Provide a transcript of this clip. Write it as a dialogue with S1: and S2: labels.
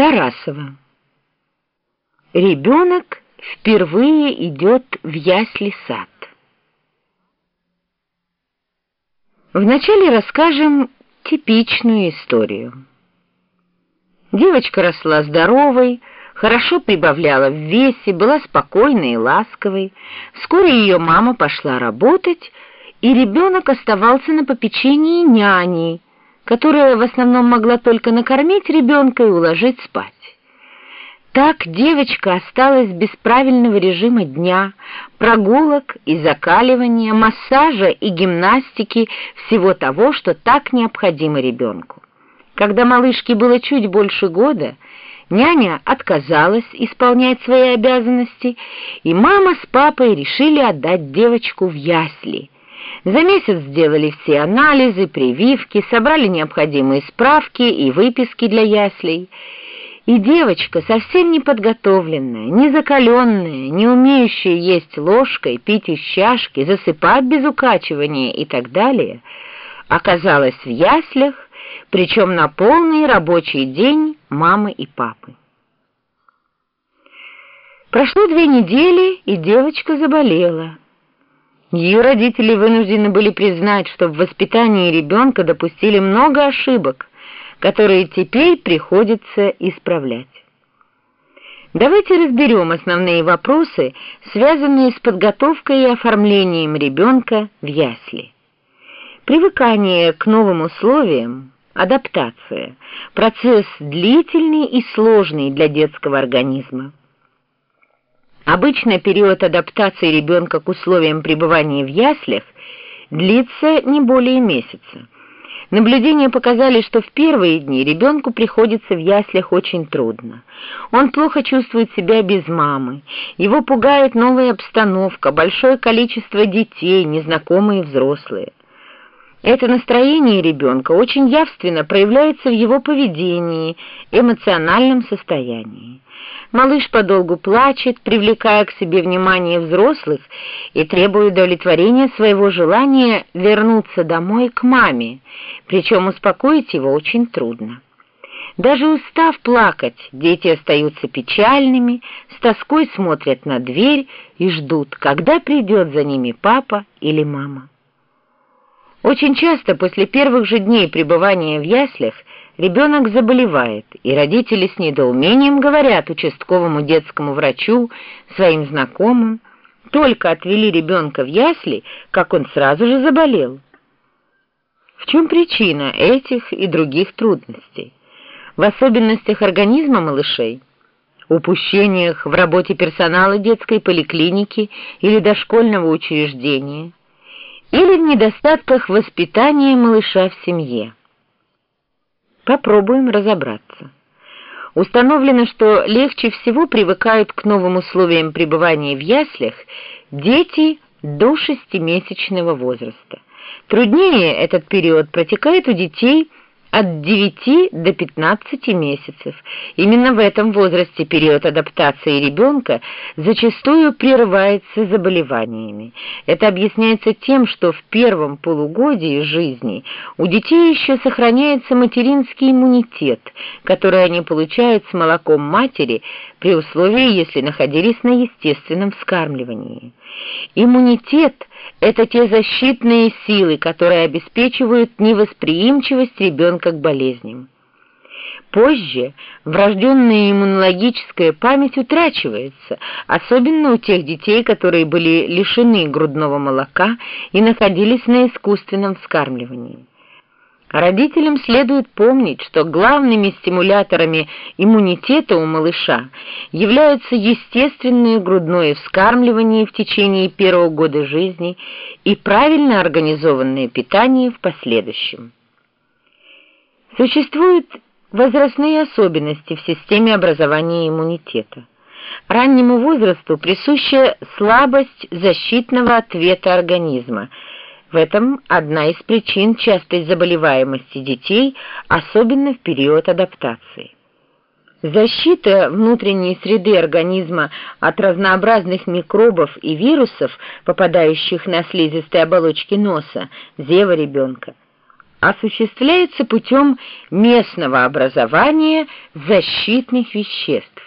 S1: Тарасова. Ребенок впервые идет в ясли сад. Вначале расскажем типичную историю. Девочка росла здоровой, хорошо прибавляла в весе, была спокойной и ласковой. Вскоре ее мама пошла работать, и ребенок оставался на попечении няни, которая в основном могла только накормить ребенка и уложить спать. Так девочка осталась без правильного режима дня, прогулок и закаливания, массажа и гимнастики, всего того, что так необходимо ребенку. Когда малышке было чуть больше года, няня отказалась исполнять свои обязанности, и мама с папой решили отдать девочку в ясли – за месяц сделали все анализы, прививки, собрали необходимые справки и выписки для яслей. И девочка, совсем не подготовленная, не закаленная, не умеющая есть ложкой, пить из чашки, засыпать без укачивания и так далее, оказалась в яслях, причем на полный рабочий день мамы и папы. Прошло две недели, и девочка заболела. Ее родители вынуждены были признать, что в воспитании ребенка допустили много ошибок, которые теперь приходится исправлять. Давайте разберем основные вопросы, связанные с подготовкой и оформлением ребенка в ясли. Привыкание к новым условиям, адаптация – процесс длительный и сложный для детского организма. Обычно период адаптации ребенка к условиям пребывания в яслях длится не более месяца. Наблюдения показали, что в первые дни ребенку приходится в яслях очень трудно. Он плохо чувствует себя без мамы, его пугает новая обстановка, большое количество детей, незнакомые взрослые. Это настроение ребенка очень явственно проявляется в его поведении, эмоциональном состоянии. Малыш подолгу плачет, привлекая к себе внимание взрослых и требуя удовлетворения своего желания вернуться домой к маме, причем успокоить его очень трудно. Даже устав плакать, дети остаются печальными, с тоской смотрят на дверь и ждут, когда придет за ними папа или мама. Очень часто после первых же дней пребывания в яслях ребенок заболевает, и родители с недоумением говорят участковому детскому врачу, своим знакомым, только отвели ребенка в ясли, как он сразу же заболел. В чем причина этих и других трудностей? В особенностях организма малышей, упущениях в работе персонала детской поликлиники или дошкольного учреждения, или в недостатках воспитания малыша в семье. Попробуем разобраться. Установлено, что легче всего привыкают к новым условиям пребывания в яслях дети до шестимесячного возраста. Труднее этот период протекает у детей от 9 до 15 месяцев. Именно в этом возрасте период адаптации ребенка зачастую прерывается заболеваниями. Это объясняется тем, что в первом полугодии жизни у детей еще сохраняется материнский иммунитет, который они получают с молоком матери при условии, если находились на естественном вскармливании. Иммунитет – это те защитные силы, которые обеспечивают невосприимчивость ребенка к болезням. Позже врожденная иммунологическая память утрачивается, особенно у тех детей, которые были лишены грудного молока и находились на искусственном вскармливании. Родителям следует помнить, что главными стимуляторами иммунитета у малыша являются естественное грудное вскармливание в течение первого года жизни и правильно организованное питание в последующем. Существуют возрастные особенности в системе образования иммунитета. Раннему возрасту присуща слабость защитного ответа организма – в этом одна из причин частой заболеваемости детей, особенно в период адаптации. Защита внутренней среды организма от разнообразных микробов и вирусов, попадающих на слизистые оболочки носа, зева ребенка, осуществляется путем местного образования защитных веществ.